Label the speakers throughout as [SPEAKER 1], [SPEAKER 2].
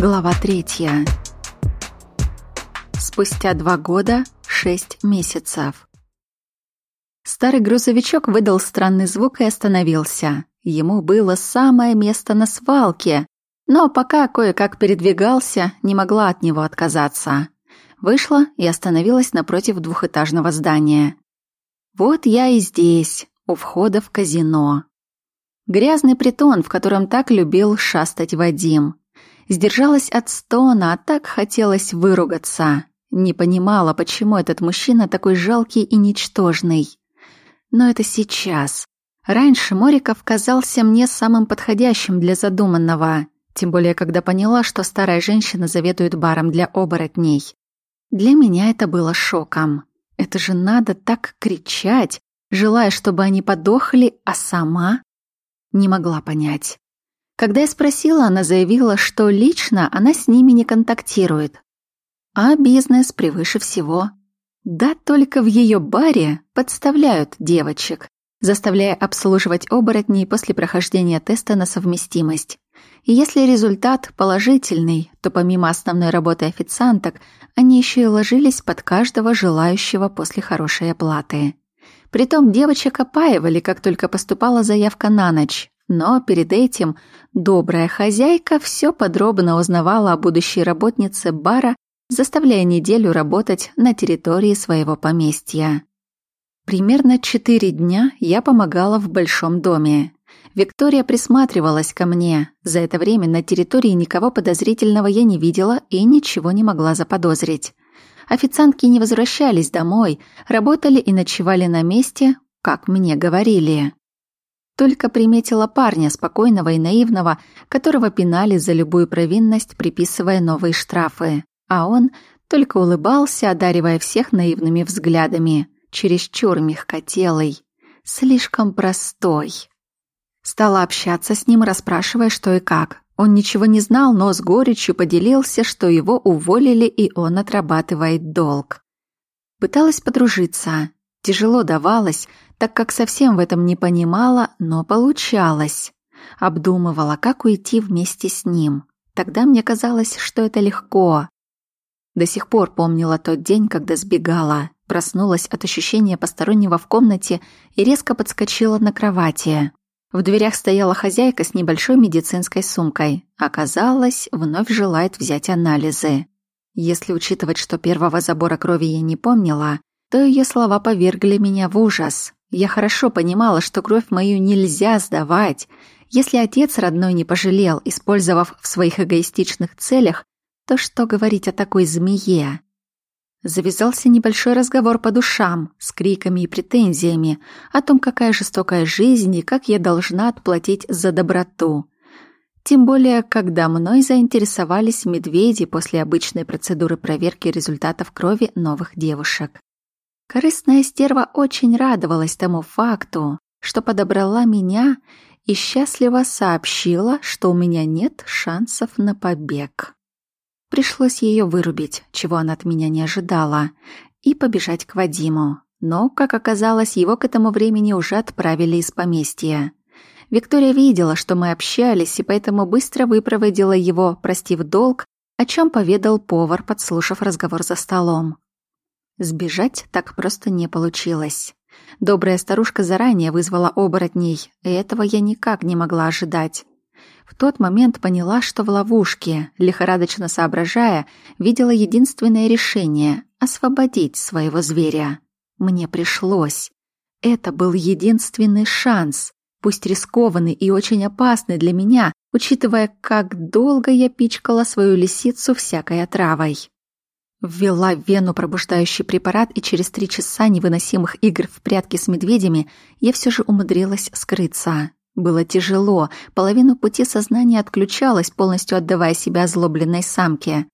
[SPEAKER 1] Глава третья. Спустя два года, шесть месяцев. Старый грузовичок выдал странный звук и остановился. Ему было самое место на свалке, но пока кое-как передвигался, не могла от него отказаться. Вышла и остановилась напротив двухэтажного здания. Вот я и здесь, у входа в казино. Грязный притон, в котором так любил шастать Вадим. Сдержалась от стона, а так хотелось выругаться. Не понимала, почему этот мужчина такой жалкий и ничтожный. Но это сейчас. Раньше Мориков казался мне самым подходящим для задуманного. Тем более, когда поняла, что старая женщина заведует баром для оборотней. Для меня это было шоком. Это же надо так кричать, желая, чтобы они подохли, а сама не могла понять. Когда я спросила, она заявила, что лично она с ними не контактирует. А бизнес превыше всего. Да только в ее баре подставляют девочек, заставляя обслуживать оборотней после прохождения теста на совместимость. И если результат положительный, то помимо основной работы официанток, они еще и ложились под каждого желающего после хорошей оплаты. Притом девочек опаивали, как только поступала заявка на ночь. Но перед этим добрая хозяйка все подробно узнавала о будущей работнице бара, заставляя неделю работать на территории своего поместья. Примерно четыре дня я помогала в большом доме. Виктория присматривалась ко мне. За это время на территории никого подозрительного я не видела и ничего не могла заподозрить. Официантки не возвращались домой, работали и ночевали на месте, как мне говорили. Только приметила парня, спокойного и наивного, которого пинали за любую провинность, приписывая новые штрафы. А он только улыбался, одаривая всех наивными взглядами. Чересчур мягкотелый. Слишком простой. Стала общаться с ним, расспрашивая, что и как. Он ничего не знал, но с горечью поделился, что его уволили, и он отрабатывает долг. Пыталась подружиться. Тяжело давалось, так как совсем в этом не понимала, но получалось. Обдумывала, как уйти вместе с ним. Тогда мне казалось, что это легко. До сих пор помнила тот день, когда сбегала. Проснулась от ощущения постороннего в комнате и резко подскочила на кровати. В дверях стояла хозяйка с небольшой медицинской сумкой. Оказалось, вновь желает взять анализы. Если учитывать, что первого забора крови я не помнила, то ее слова повергли меня в ужас. Я хорошо понимала, что кровь мою нельзя сдавать. Если отец родной не пожалел, использовав в своих эгоистичных целях, то что говорить о такой змее? Завязался небольшой разговор по душам, с криками и претензиями о том, какая жестокая жизнь и как я должна отплатить за доброту. Тем более, когда мной заинтересовались медведи после обычной процедуры проверки результатов крови новых девушек. Корыстная стерва очень радовалась тому факту, что подобрала меня и счастливо сообщила, что у меня нет шансов на побег. Пришлось ее вырубить, чего она от меня не ожидала, и побежать к Вадиму. Но, как оказалось, его к этому времени уже отправили из поместья. Виктория видела, что мы общались, и поэтому быстро выпроводила его, простив долг, о чем поведал повар, подслушав разговор за столом. Сбежать так просто не получилось. Добрая старушка заранее вызвала оборотней, и этого я никак не могла ожидать. В тот момент поняла, что в ловушке, лихорадочно соображая, видела единственное решение — освободить своего зверя. Мне пришлось. Это был единственный шанс, пусть рискованный и очень опасный для меня, учитывая, как долго я пичкала свою лисицу всякой отравой. Ввела в вену пробуждающий препарат, и через три часа невыносимых игр в прятки с медведями я все же умудрилась скрыться. Было тяжело, половину пути сознания отключалась, полностью отдавая себя озлобленной самке.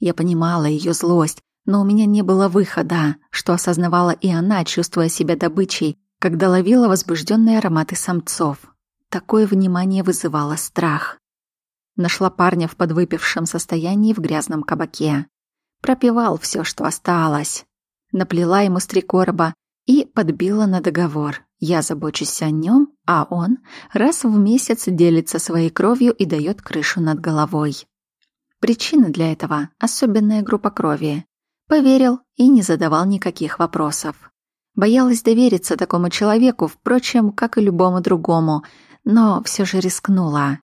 [SPEAKER 1] Я понимала ее злость, но у меня не было выхода, что осознавала и она, чувствуя себя добычей, когда ловила возбужденные ароматы самцов. Такое внимание вызывало страх. Нашла парня в подвыпившем состоянии в грязном кабаке пропивал все, что осталось. Наплела ему с и подбила на договор. Я забочусь о нем, а он раз в месяц делится своей кровью и дает крышу над головой. Причина для этого — особенная группа крови. Поверил и не задавал никаких вопросов. Боялась довериться такому человеку, впрочем, как и любому другому, но все же рискнула.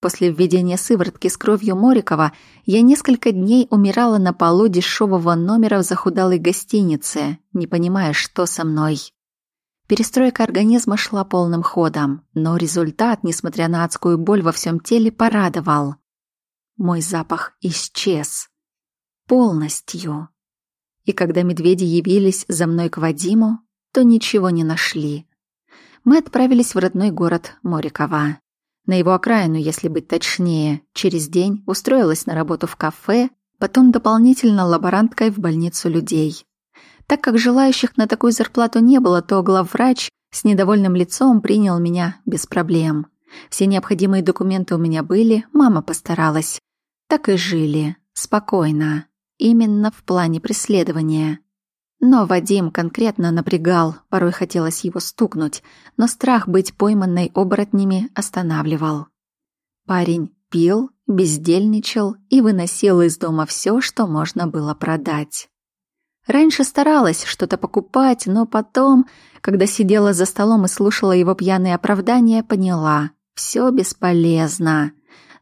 [SPEAKER 1] После введения сыворотки с кровью Морикова я несколько дней умирала на полу дешевого номера в захудалой гостинице, не понимая, что со мной. Перестройка организма шла полным ходом, но результат, несмотря на адскую боль во всем теле, порадовал. Мой запах исчез. Полностью. И когда медведи явились за мной к Вадиму, то ничего не нашли. Мы отправились в родной город Морикова. На его окраину, если быть точнее, через день устроилась на работу в кафе, потом дополнительно лаборанткой в больницу людей. Так как желающих на такую зарплату не было, то главврач с недовольным лицом принял меня без проблем. Все необходимые документы у меня были, мама постаралась. Так и жили, спокойно, именно в плане преследования. Но Вадим конкретно напрягал, порой хотелось его стукнуть, но страх быть пойманной оборотнями останавливал. Парень пил, бездельничал и выносил из дома все, что можно было продать. Раньше старалась что-то покупать, но потом, когда сидела за столом и слушала его пьяные оправдания, поняла — все бесполезно.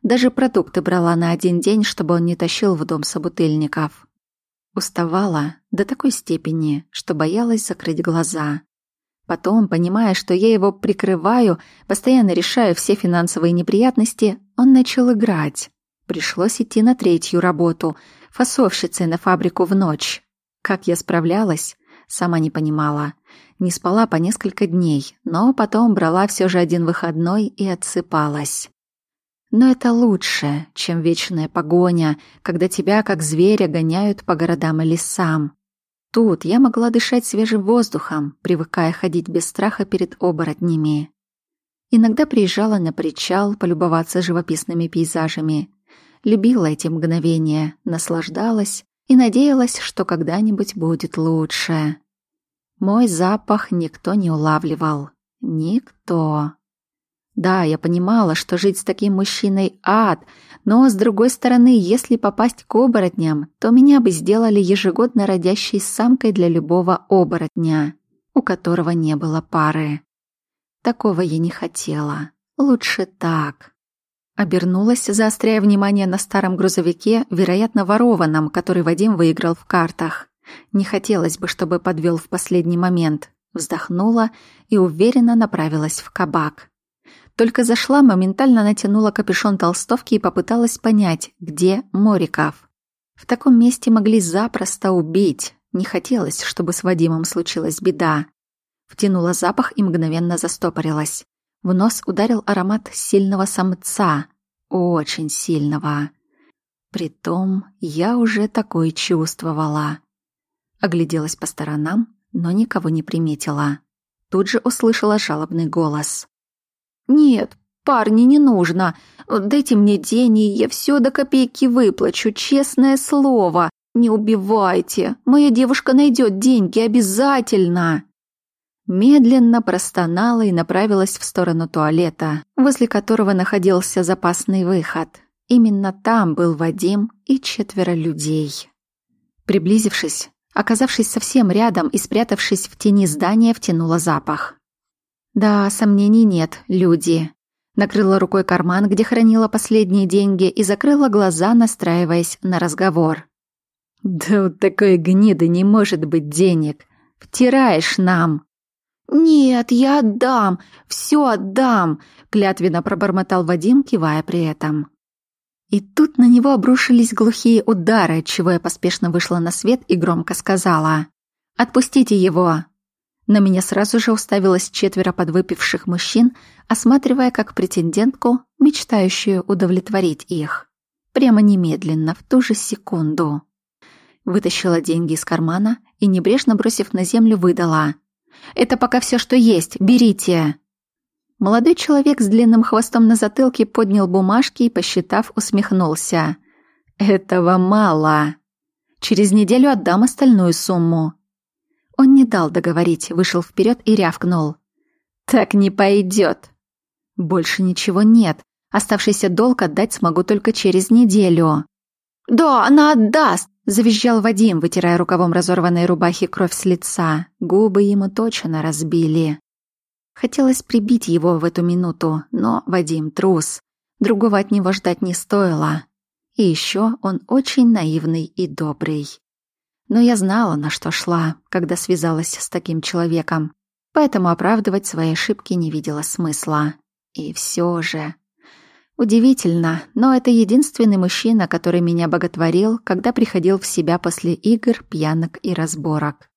[SPEAKER 1] Даже продукты брала на один день, чтобы он не тащил в дом собутыльников. Уставала до такой степени, что боялась закрыть глаза. Потом, понимая, что я его прикрываю, постоянно решаю все финансовые неприятности, он начал играть. Пришлось идти на третью работу, фасовщицей на фабрику в ночь. Как я справлялась, сама не понимала. Не спала по несколько дней, но потом брала все же один выходной и отсыпалась. Но это лучше, чем вечная погоня, когда тебя, как зверя, гоняют по городам и лесам. Тут я могла дышать свежим воздухом, привыкая ходить без страха перед оборотнями. Иногда приезжала на причал полюбоваться живописными пейзажами. Любила эти мгновения, наслаждалась, и надеялась, что когда-нибудь будет лучше. Мой запах никто не улавливал. Никто. Да, я понимала, что жить с таким мужчиной — ад, но, с другой стороны, если попасть к оборотням, то меня бы сделали ежегодно родящей самкой для любого оборотня, у которого не было пары. Такого я не хотела. Лучше так. Обернулась, заостряя внимание на старом грузовике, вероятно, ворованном, который Вадим выиграл в картах. Не хотелось бы, чтобы подвел в последний момент. Вздохнула и уверенно направилась в кабак. Только зашла, моментально натянула капюшон толстовки и попыталась понять, где Мориков. В таком месте могли запросто убить. Не хотелось, чтобы с Вадимом случилась беда. Втянула запах и мгновенно застопорилась. В нос ударил аромат сильного самца. Очень сильного. Притом я уже такой чувствовала. Огляделась по сторонам, но никого не приметила. Тут же услышала жалобный голос. «Нет, парни, не нужно. Дайте мне деньги, я все до копейки выплачу, честное слово. Не убивайте. Моя девушка найдет деньги обязательно!» Медленно простонала и направилась в сторону туалета, возле которого находился запасный выход. Именно там был Вадим и четверо людей. Приблизившись, оказавшись совсем рядом и спрятавшись в тени здания, втянула запах. Да, сомнений нет, люди. Накрыла рукой карман, где хранила последние деньги, и закрыла глаза, настраиваясь на разговор. «Да вот такой гниды не может быть денег. Втираешь нам!» «Нет, я отдам, все отдам», — клятвенно пробормотал Вадим, кивая при этом. И тут на него обрушились глухие удары, отчего я поспешно вышла на свет и громко сказала «Отпустите его!». На меня сразу же уставилось четверо подвыпивших мужчин, осматривая как претендентку, мечтающую удовлетворить их. Прямо немедленно, в ту же секунду. Вытащила деньги из кармана и, небрежно бросив на землю, выдала. Это пока все, что есть. Берите!» Молодой человек с длинным хвостом на затылке поднял бумажки и, посчитав, усмехнулся. «Этого мало. Через неделю отдам остальную сумму». Он не дал договорить, вышел вперед и рявкнул. «Так не пойдет. Больше ничего нет. Оставшийся долг отдать смогу только через неделю». «Да, она отдаст!» — завизжал Вадим, вытирая рукавом разорванной рубахи кровь с лица. Губы ему точно разбили. Хотелось прибить его в эту минуту, но Вадим трус. Другого от него ждать не стоило. И еще он очень наивный и добрый. Но я знала, на что шла, когда связалась с таким человеком, поэтому оправдывать свои ошибки не видела смысла. И все же... Удивительно, но это единственный мужчина, который меня боготворил, когда приходил в себя после игр, пьянок и разборок.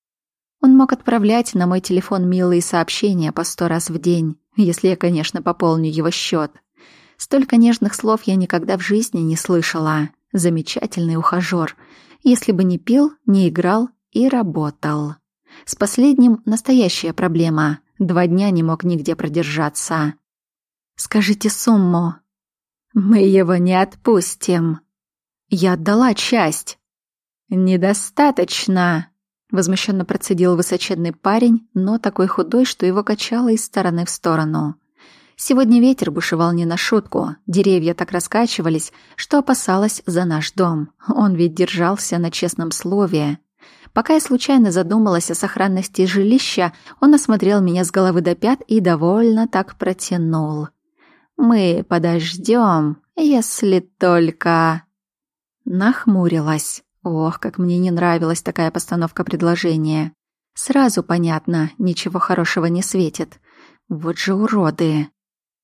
[SPEAKER 1] Он мог отправлять на мой телефон милые сообщения по сто раз в день, если я, конечно, пополню его счет. Столько нежных слов я никогда в жизни не слышала. Замечательный ухажёр. Если бы не пил, не играл и работал. С последним настоящая проблема. Два дня не мог нигде продержаться. «Скажите сумму». «Мы его не отпустим». «Я отдала часть». «Недостаточно», — возмущенно процедил высоченный парень, но такой худой, что его качало из стороны в сторону. Сегодня ветер бушевал не на шутку, деревья так раскачивались, что опасалась за наш дом. Он ведь держался на честном слове. Пока я случайно задумалась о сохранности жилища, он осмотрел меня с головы до пят и довольно так протянул. «Мы подождем, если только...» Нахмурилась. Ох, как мне не нравилась такая постановка предложения. Сразу понятно, ничего хорошего не светит. Вот же уроды.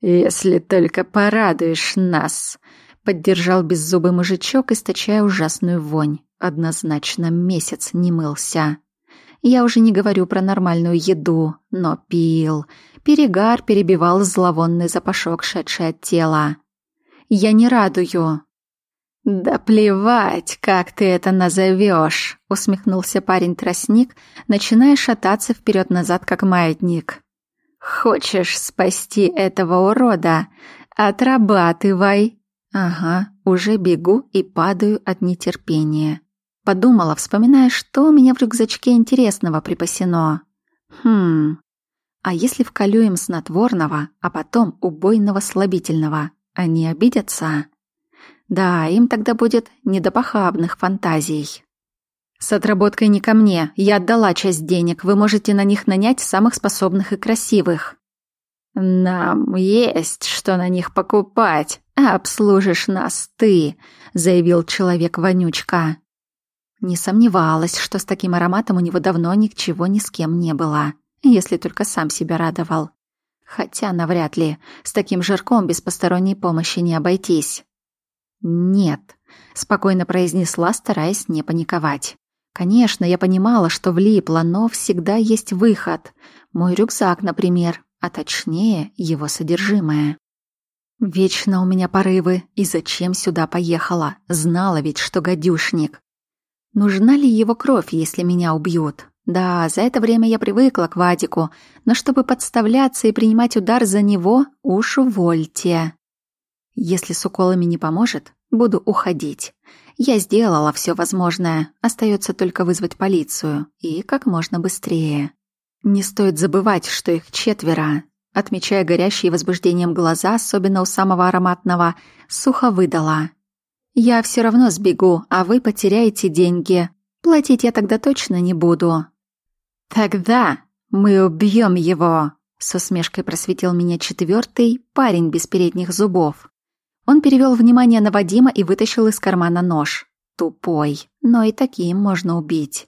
[SPEAKER 1] «Если только порадуешь нас», — поддержал беззубый мужичок, источая ужасную вонь. Однозначно месяц не мылся. Я уже не говорю про нормальную еду, но пил. Перегар перебивал зловонный запашок, шедший от тела. «Я не радую». «Да плевать, как ты это назовешь», — усмехнулся парень-тростник, начиная шататься вперед-назад, как маятник. Хочешь спасти этого урода? Отрабатывай. Ага, уже бегу и падаю от нетерпения. Подумала, вспоминая, что у меня в рюкзачке интересного припасено. Хм. А если вколю им снотворного, а потом убойного слабительного, они обидятся? Да, им тогда будет не до похабных фантазий. С отработкой не ко мне. Я отдала часть денег. Вы можете на них нанять самых способных и красивых. Нам есть что на них покупать. обслужишь нас ты, заявил человек-вонючка. Не сомневалась, что с таким ароматом у него давно ничего ни с кем не было, если только сам себя радовал. Хотя навряд ли, с таким жирком без посторонней помощи не обойтись. «Нет», — спокойно произнесла, стараясь не паниковать. Конечно, я понимала, что влипла, но всегда есть выход. Мой рюкзак, например, а точнее его содержимое. Вечно у меня порывы, и зачем сюда поехала? Знала ведь, что гадюшник. Нужна ли его кровь, если меня убьют? Да, за это время я привыкла к Вадику, но чтобы подставляться и принимать удар за него, уж увольте. Если с уколами не поможет, буду уходить. Я сделала все возможное, остается только вызвать полицию, и как можно быстрее. Не стоит забывать, что их четверо. Отмечая горящие возбуждением глаза, особенно у самого ароматного, сухо выдала. «Я все равно сбегу, а вы потеряете деньги. Платить я тогда точно не буду». «Тогда мы убьем его», — с усмешкой просветил меня четвертый парень без передних зубов. Он перевел внимание на Вадима и вытащил из кармана нож. Тупой, но и таким можно убить.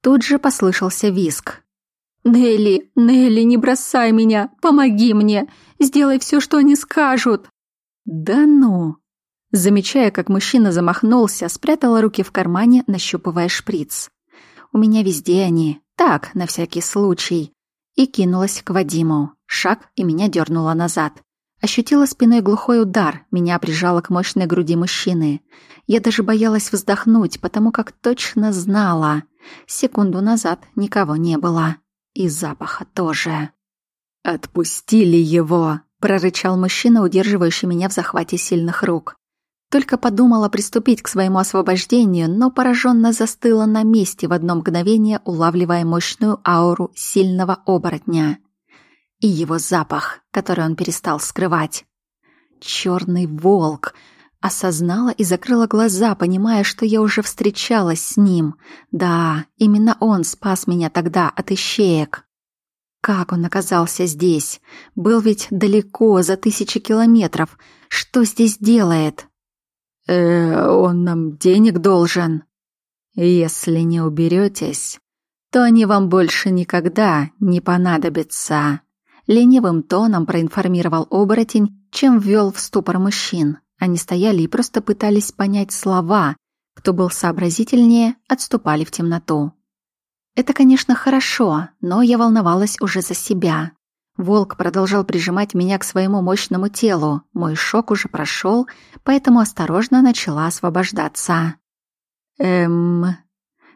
[SPEAKER 1] Тут же послышался виск. «Нелли, Нелли, не бросай меня! Помоги мне! Сделай все, что они скажут!» «Да ну!» Замечая, как мужчина замахнулся, спрятала руки в кармане, нащупывая шприц. «У меня везде они. Так, на всякий случай». И кинулась к Вадиму. Шаг, и меня дернуло назад. Ощутила спиной глухой удар, меня прижало к мощной груди мужчины. Я даже боялась вздохнуть, потому как точно знала. Секунду назад никого не было. И запаха тоже. «Отпустили его!» — прорычал мужчина, удерживающий меня в захвате сильных рук. Только подумала приступить к своему освобождению, но пораженно застыла на месте в одно мгновение, улавливая мощную ауру сильного оборотня и его запах, который он перестал скрывать. Черный волк. Осознала и закрыла глаза, понимая, что я уже встречалась с ним. Да, именно он спас меня тогда от ищеек. Как он оказался здесь? Был ведь далеко, за тысячи километров. Что здесь делает?
[SPEAKER 2] Э, он нам денег должен. Если не уберетесь, то они вам больше никогда не понадобятся. Ленивым тоном проинформировал оборотень, чем ввел в ступор мужчин. Они стояли и просто пытались понять слова. Кто был сообразительнее, отступали в темноту. Это, конечно, хорошо, но я волновалась уже за себя. Волк продолжал прижимать меня к своему мощному телу. Мой шок уже прошел, поэтому осторожно начала освобождаться. Эм...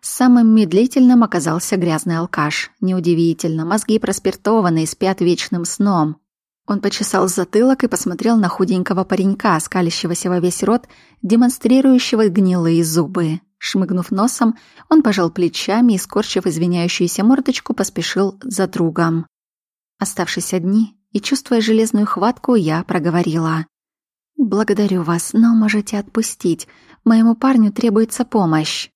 [SPEAKER 2] Самым медлительным оказался грязный алкаш. Неудивительно, мозги проспиртованы и спят вечным сном. Он почесал затылок и посмотрел на худенького паренька, скалящегося во весь рот, демонстрирующего гнилые зубы. Шмыгнув носом, он пожал плечами и, скорчив извиняющуюся мордочку, поспешил за другом. Оставшись одни и чувствуя железную хватку, я проговорила. «Благодарю вас, но можете отпустить. Моему парню требуется помощь».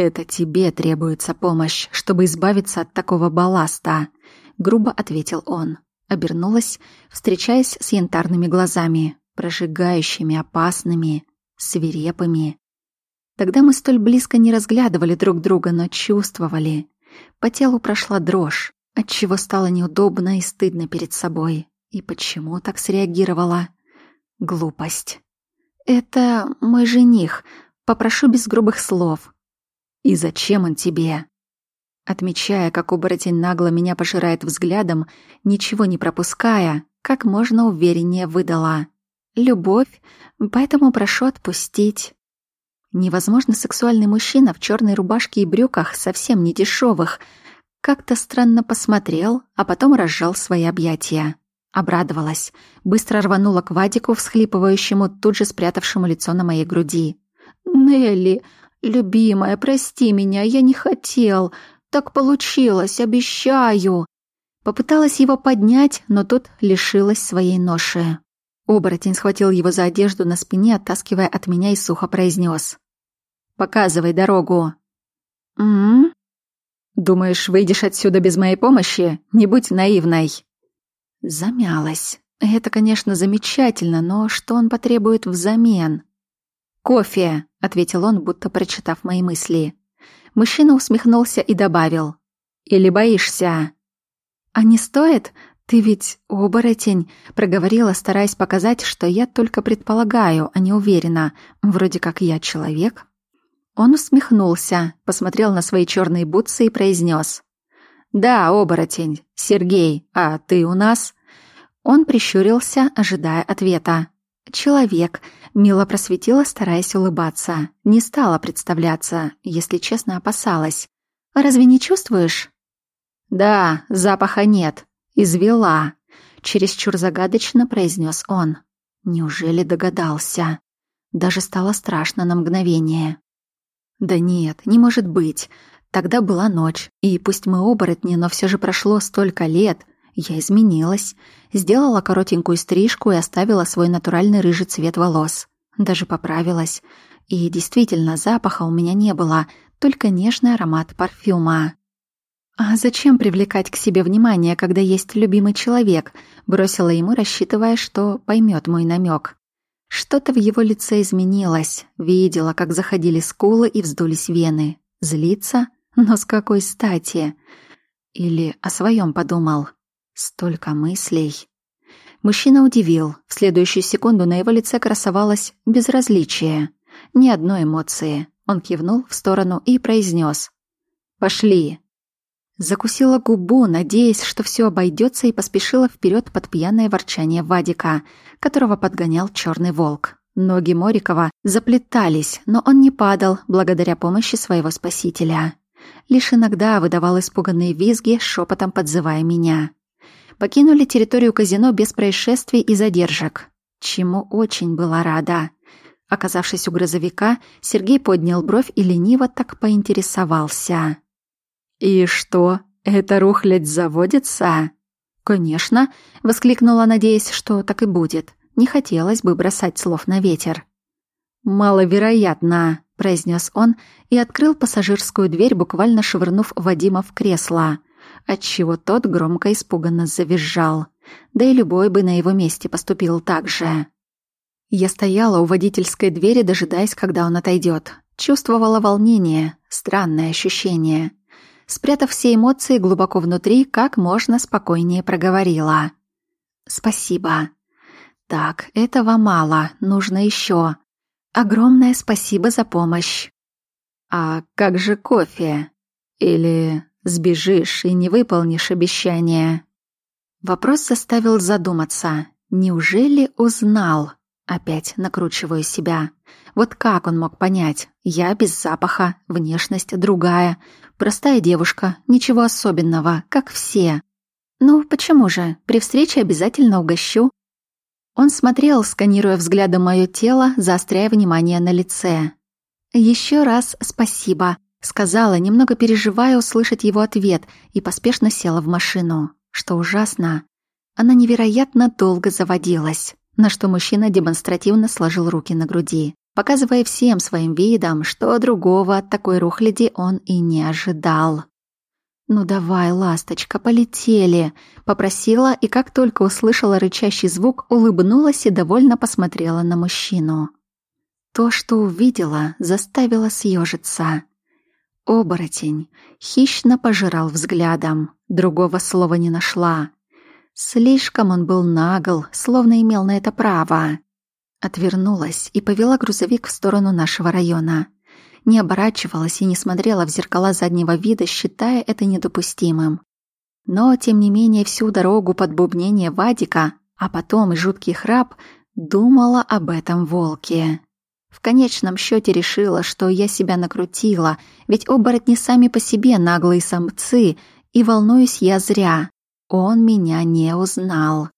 [SPEAKER 2] «Это тебе требуется помощь, чтобы избавиться от такого балласта», — грубо ответил он. Обернулась, встречаясь с янтарными глазами, прожигающими, опасными, свирепыми. Тогда мы столь близко не разглядывали друг друга, но чувствовали. По телу прошла дрожь, отчего стало неудобно и стыдно перед собой. И почему так среагировала? Глупость. «Это мой жених. Попрошу без грубых слов». «И зачем он тебе?» Отмечая, как оборотень нагло меня пожирает взглядом, ничего не пропуская, как можно увереннее выдала. «Любовь, поэтому прошу отпустить». Невозможно сексуальный мужчина в черной рубашке и брюках, совсем не дешевых. Как-то странно посмотрел, а потом разжал свои объятия. Обрадовалась. Быстро рванула к Вадику, всхлипывающему, тут же спрятавшему лицо на моей груди. «Нелли, любимая, прости меня, я не хотел. Так получилось, обещаю». Попыталась его поднять, но тот лишилась своей ноши. Оборотень схватил его за одежду на спине, оттаскивая от меня и сухо произнес. «Показывай дорогу». «М-м?» «Думаешь, выйдешь отсюда без моей помощи? Не будь наивной». Замялась. Это, конечно, замечательно, но что он потребует взамен? «Кофе», — ответил он, будто прочитав мои мысли. Мужчина усмехнулся и добавил. «Или боишься?» «А не стоит? «Ты ведь оборотень», — проговорила, стараясь показать, что я только предполагаю, а не уверена. Вроде как я человек. Он усмехнулся, посмотрел на свои черные бутсы и произнес. «Да, оборотень. Сергей, а ты у нас?» Он прищурился, ожидая ответа. «Человек», — мило просветила, стараясь улыбаться. Не стала представляться, если честно, опасалась. «Разве не чувствуешь?» «Да, запаха нет», «Извела», — чересчур загадочно произнес он. Неужели догадался? Даже стало страшно на мгновение. Да нет, не может быть. Тогда была ночь, и пусть мы оборотни, но все же прошло столько лет. Я изменилась, сделала коротенькую стрижку и оставила свой натуральный рыжий цвет волос. Даже поправилась. И действительно, запаха у меня не было, только нежный аромат парфюма. «А зачем привлекать к себе внимание, когда есть любимый человек?» Бросила ему, рассчитывая, что поймет мой намек. Что-то в его лице изменилось. Видела, как заходили скулы и вздулись вены. Злиться? Но с какой стати? Или о своем подумал? Столько мыслей. Мужчина удивил. В следующую секунду на его лице красовалось безразличие. Ни одной эмоции. Он кивнул в сторону и произнес: «Пошли». Закусила губу, надеясь, что все обойдется, и поспешила вперед под пьяное ворчание Вадика, которого подгонял черный волк. Ноги Морикова заплетались, но он не падал благодаря помощи своего спасителя. Лишь иногда выдавал испуганные визги, шепотом подзывая меня. Покинули территорию казино без происшествий и задержек, чему очень была рада. Оказавшись у грузовика, Сергей поднял бровь и лениво так поинтересовался. «И что, эта рухлядь заводится?» «Конечно», — воскликнула, надеясь, что так и будет. Не хотелось бы бросать слов на ветер.
[SPEAKER 1] «Маловероятно», — произнес он и открыл пассажирскую дверь, буквально швырнув Вадима в кресло, отчего тот громко испуганно завизжал. Да и любой бы на его месте поступил так же. Я стояла у водительской двери, дожидаясь, когда он отойдет. Чувствовала волнение, странное ощущение. Спрятав все эмоции глубоко внутри, как можно спокойнее проговорила. «Спасибо». «Так, этого мало, нужно еще. Огромное спасибо за помощь». «А как же кофе? Или сбежишь и не выполнишь обещание?» Вопрос заставил задуматься. Неужели узнал? Опять накручиваю себя. Вот как он мог понять? Я без запаха, внешность другая. Простая девушка, ничего особенного, как все. Ну, почему же? При встрече обязательно угощу. Он смотрел, сканируя взглядом мое тело, заостряя внимание на лице. Еще раз спасибо», — сказала, немного переживая услышать его ответ, и поспешно села в машину. Что ужасно, она невероятно долго заводилась на что мужчина демонстративно сложил руки на груди, показывая всем своим видом, что другого от такой рухляди он и не ожидал. «Ну давай, ласточка, полетели!» — попросила, и как только услышала рычащий звук, улыбнулась и довольно посмотрела на мужчину. То, что увидела, заставило съежиться. Оборотень хищно пожирал взглядом, другого слова не нашла. Слишком он был нагл, словно имел на это право. Отвернулась и повела грузовик в сторону нашего района. Не оборачивалась и не смотрела в зеркала заднего вида, считая это недопустимым. Но, тем не менее, всю дорогу под бубнение Вадика, а потом и жуткий храп, думала об этом волке. В конечном счете решила, что я себя накрутила, ведь оборотни сами по себе наглые самцы, и волнуюсь я зря. Он меня не узнал.